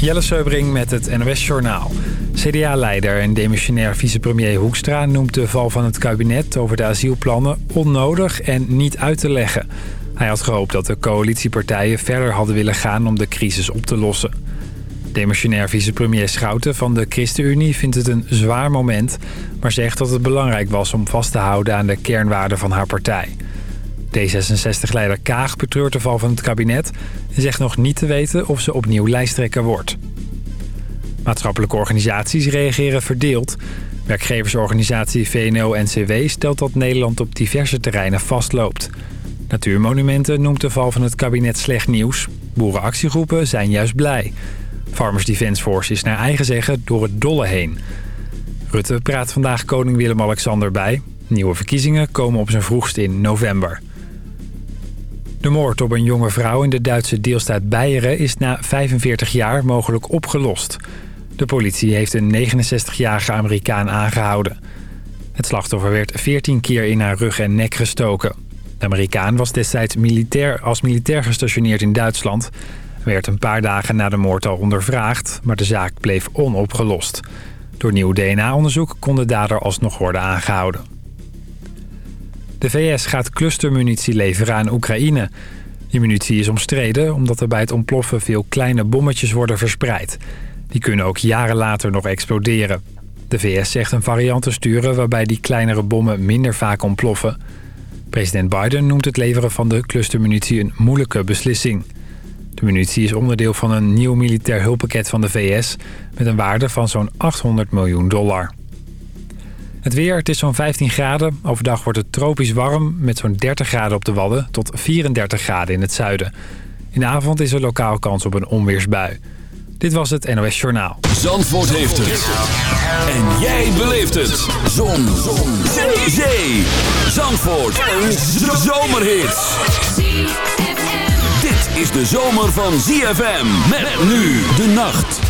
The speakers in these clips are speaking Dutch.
Jelle Seubring met het NOS Journaal. CDA-leider en demissionair vicepremier Hoekstra noemt de val van het kabinet over de asielplannen onnodig en niet uit te leggen. Hij had gehoopt dat de coalitiepartijen verder hadden willen gaan om de crisis op te lossen. Demissionair vicepremier Schouten van de ChristenUnie vindt het een zwaar moment... maar zegt dat het belangrijk was om vast te houden aan de kernwaarden van haar partij. D66-leider Kaag betreurt de val van het kabinet... en zegt nog niet te weten of ze opnieuw lijsttrekker wordt. Maatschappelijke organisaties reageren verdeeld. Werkgeversorganisatie VNO-NCW stelt dat Nederland op diverse terreinen vastloopt. Natuurmonumenten noemt de val van het kabinet slecht nieuws. Boerenactiegroepen zijn juist blij. Farmers Defence Force is naar eigen zeggen door het dolle heen. Rutte praat vandaag koning Willem-Alexander bij. Nieuwe verkiezingen komen op zijn vroegst in november. De moord op een jonge vrouw in de Duitse deelstaat Beieren is na 45 jaar mogelijk opgelost. De politie heeft een 69-jarige Amerikaan aangehouden. Het slachtoffer werd 14 keer in haar rug en nek gestoken. De Amerikaan was destijds militair, als militair gestationeerd in Duitsland. Werd een paar dagen na de moord al ondervraagd, maar de zaak bleef onopgelost. Door nieuw DNA-onderzoek kon de dader alsnog worden aangehouden. De VS gaat clustermunitie leveren aan Oekraïne. Die munitie is omstreden omdat er bij het ontploffen veel kleine bommetjes worden verspreid. Die kunnen ook jaren later nog exploderen. De VS zegt een variant te sturen waarbij die kleinere bommen minder vaak ontploffen. President Biden noemt het leveren van de clustermunitie een moeilijke beslissing. De munitie is onderdeel van een nieuw militair hulppakket van de VS... met een waarde van zo'n 800 miljoen dollar. Het weer, het is zo'n 15 graden. Overdag wordt het tropisch warm met zo'n 30 graden op de Wadden... tot 34 graden in het zuiden. In de avond is er lokaal kans op een onweersbui. Dit was het NOS Journaal. Zandvoort heeft het. En jij beleeft het. Zon. Zon. Zee. Zee. Zandvoort. Een zomerhit. Dit is de zomer van ZFM. Met nu de nacht.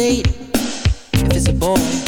if it's a boy.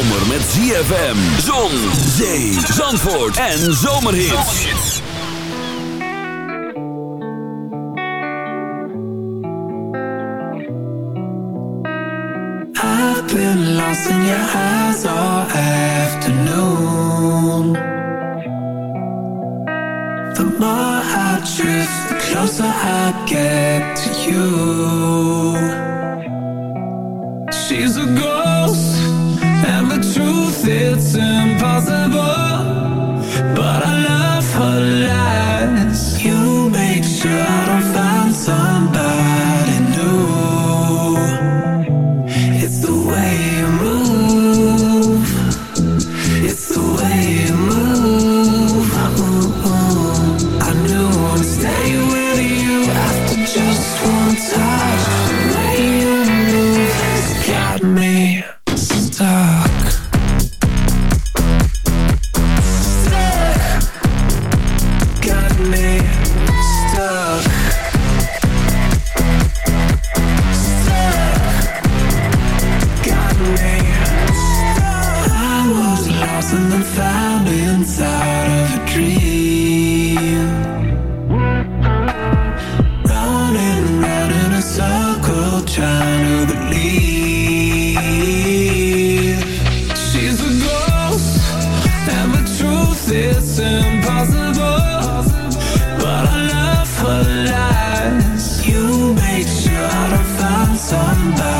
zomer met ZFM. Zon, zee, zandvoort en zomerhits. I've been lost in your eyes all afternoon. The more I drift, the closer I get to you. She's a girl. impossible. it's impossible But I love her lies. You made sure I found somebody.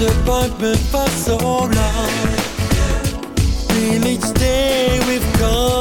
The for so long. Feel each day we've gone.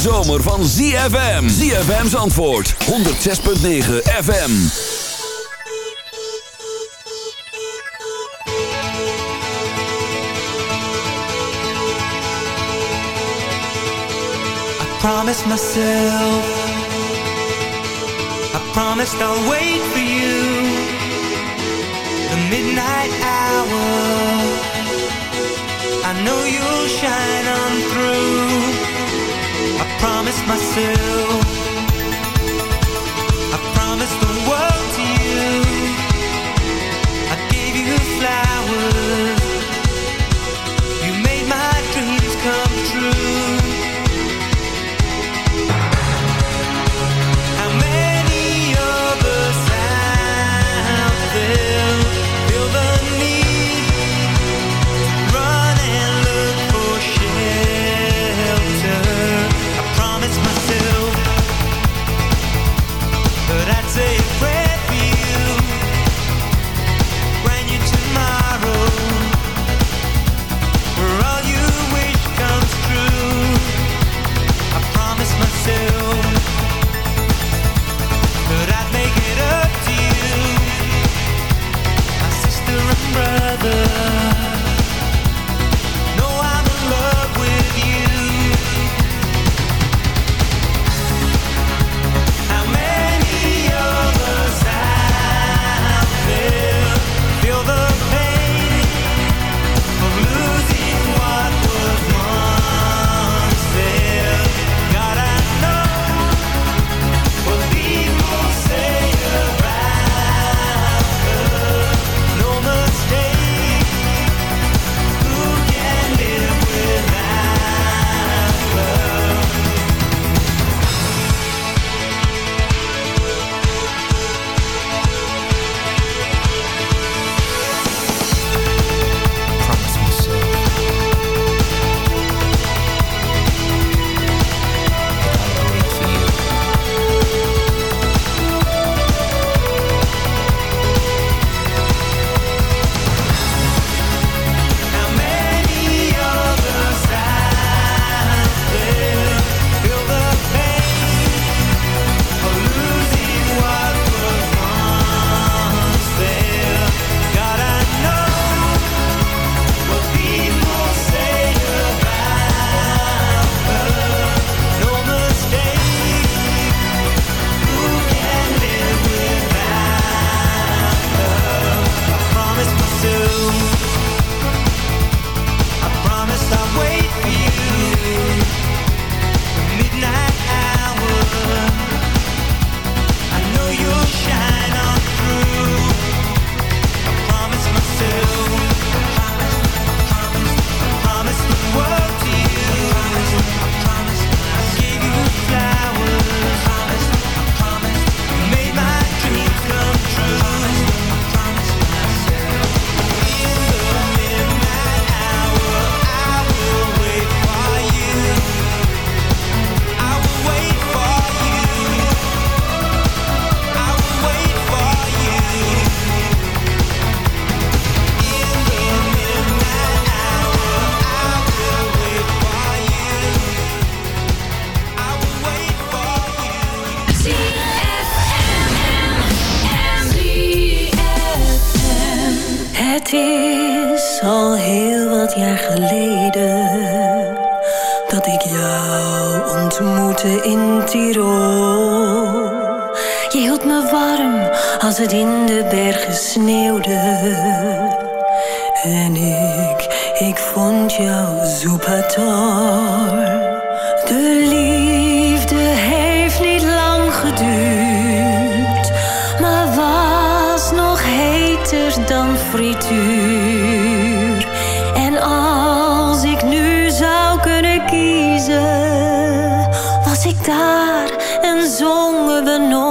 zomer van ZFM. ZFM's antwoord. 106.9 FM. I promised myself. I promised I'll wait for you. The midnight hour. I know you'll shine on through. promised myself.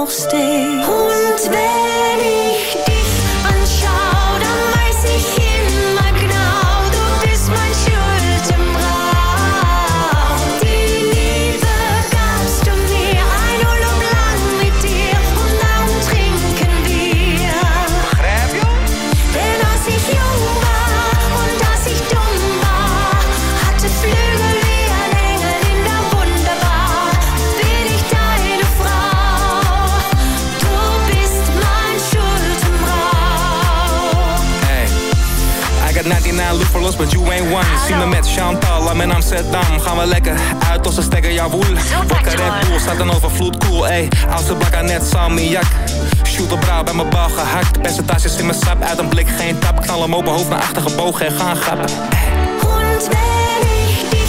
nog steeds. One. Zie me met Chantal, I'm in Amsterdam. Gaan we lekker uit onze stekker, jawoel. Wakker Red Bull, staat een overvloed, cool. Ey, oudste blakken net salmiak. Shoot op bij mijn bal gehakt. Percentages in mijn sap, uit een blik geen tap. Knal hem open, hoofd naar achter gebogen en gaan grappen. Hond ben ik niet,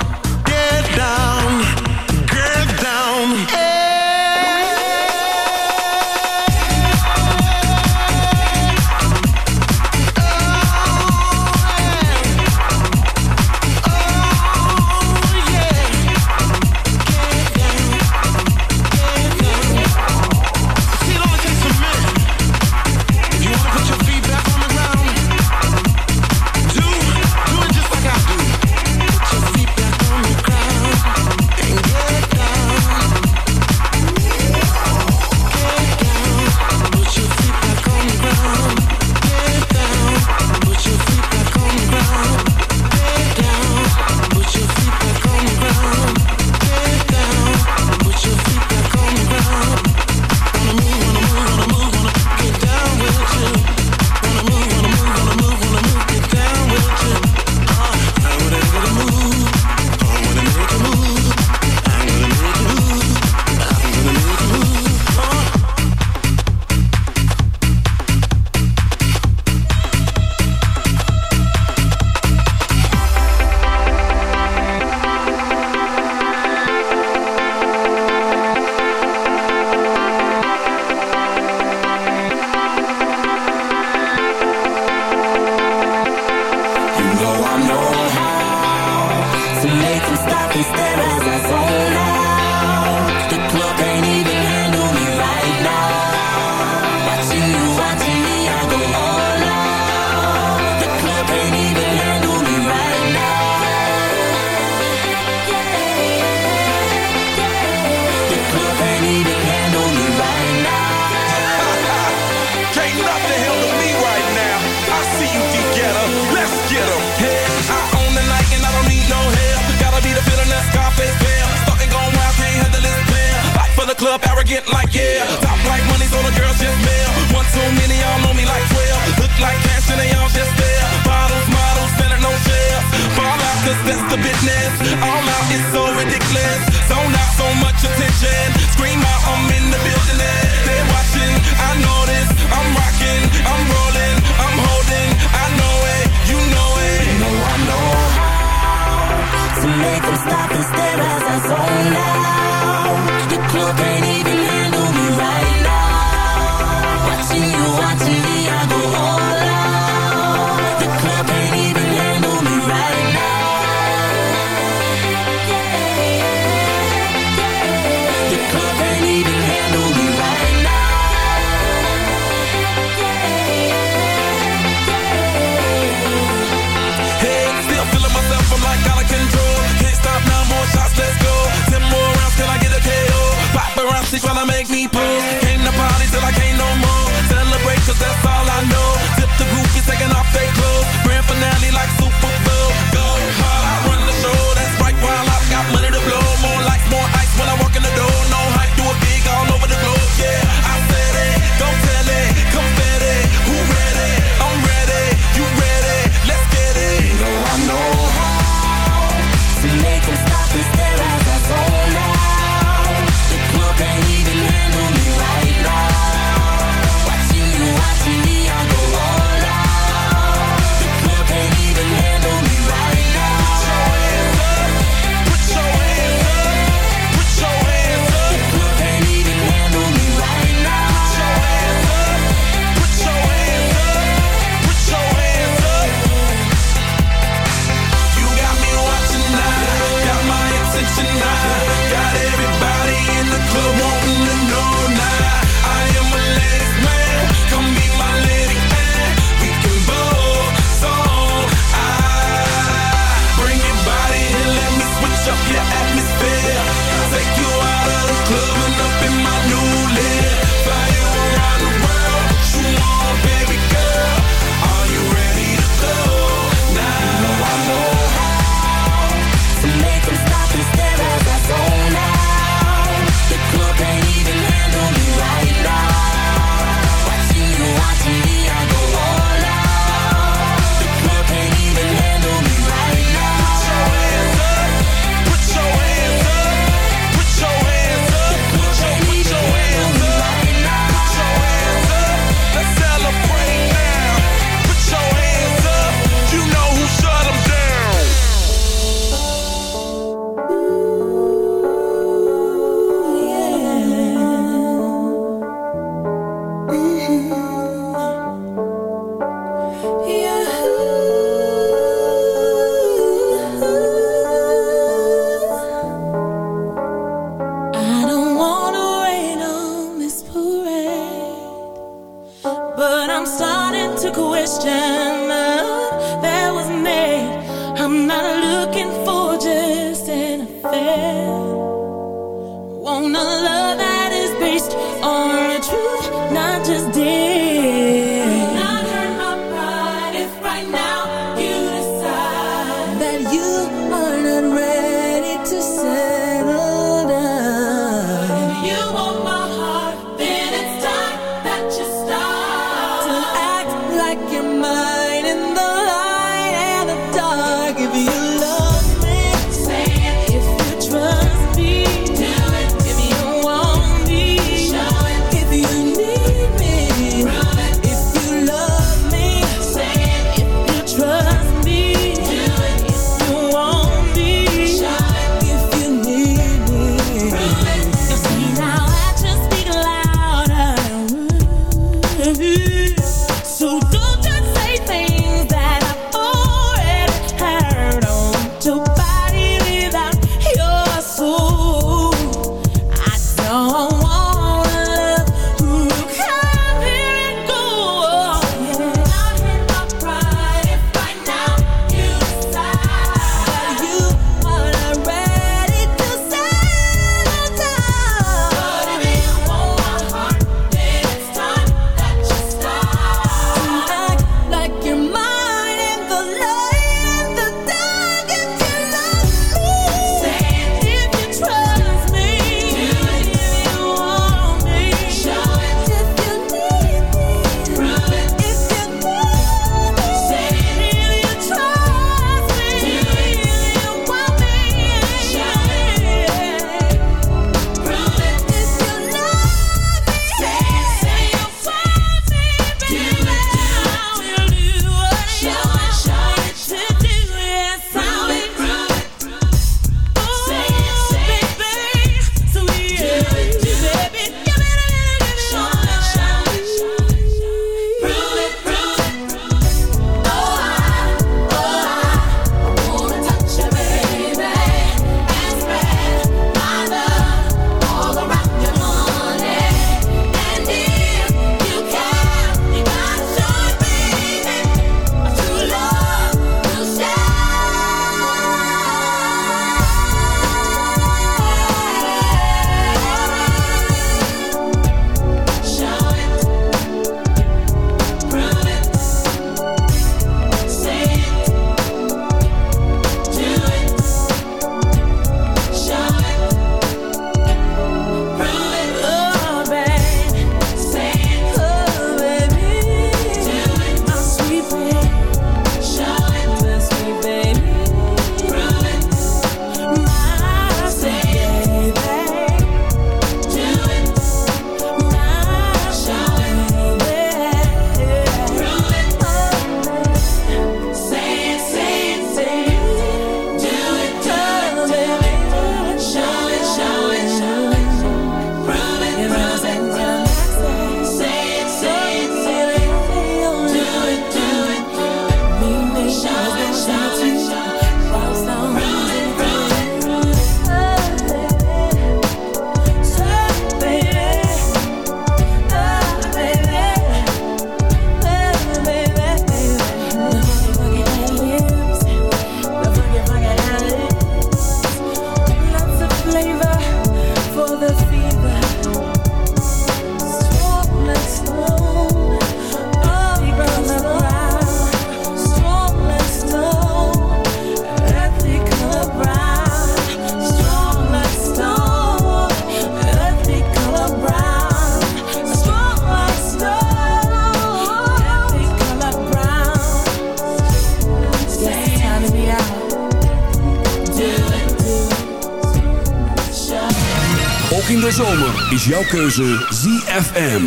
Ook in de zomer is jouw keuze ZFM.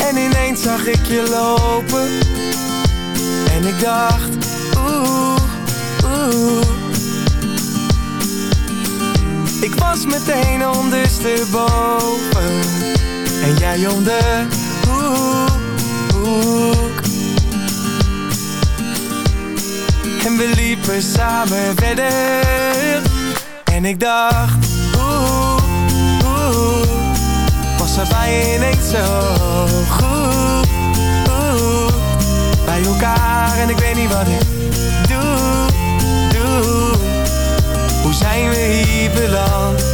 En ineens zag ik je lopen. En ik dacht, oeh, oeh. Ik was meteen ondersteboven en jij om de hoek. En we liepen samen verder. En ik dacht, hoek, hoek. was er bijna ineens zo goed. hoek. bij elkaar en ik weet niet wat ik doe, doe. Hoe zijn we hier beland?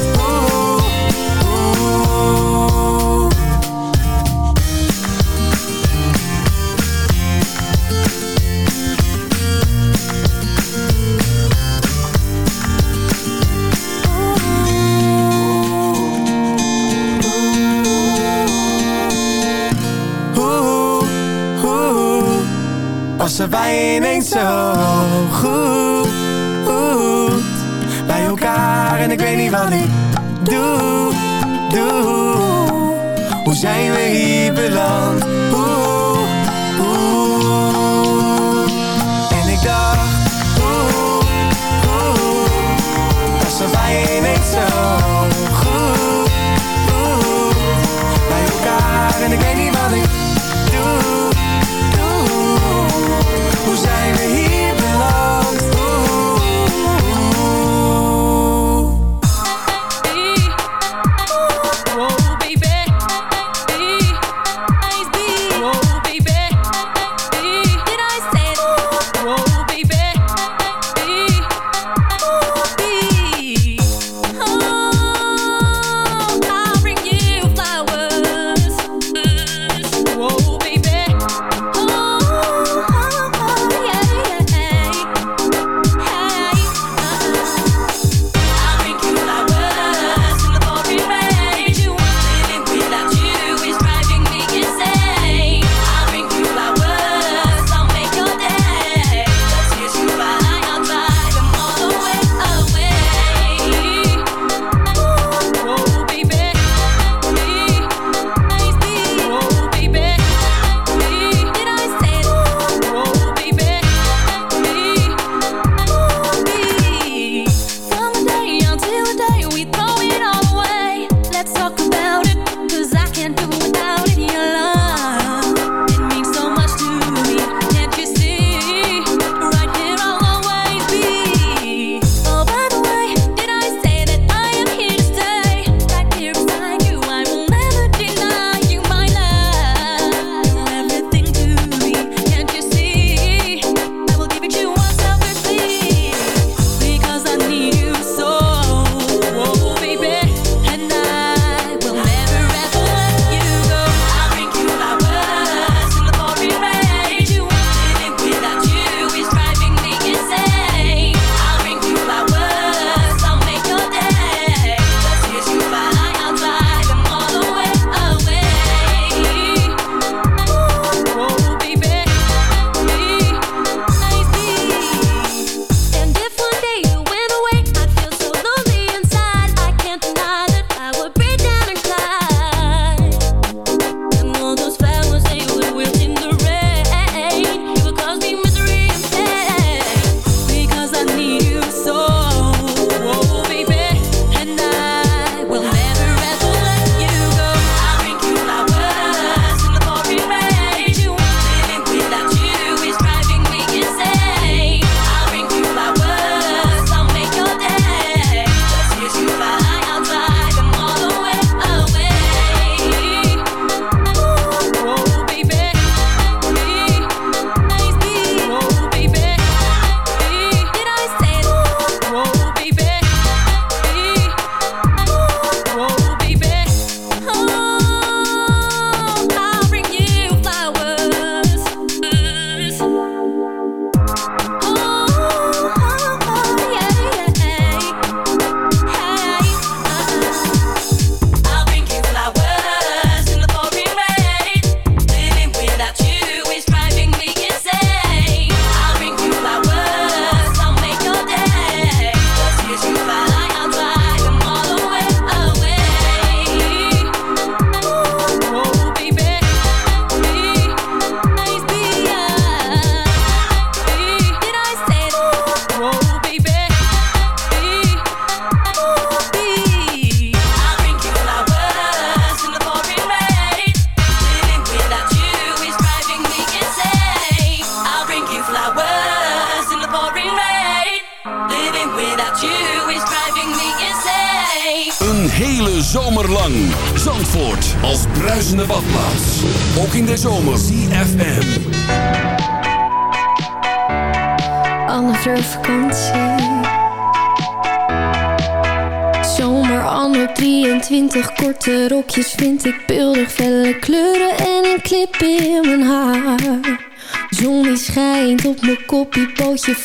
doe,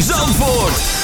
Zandvoort.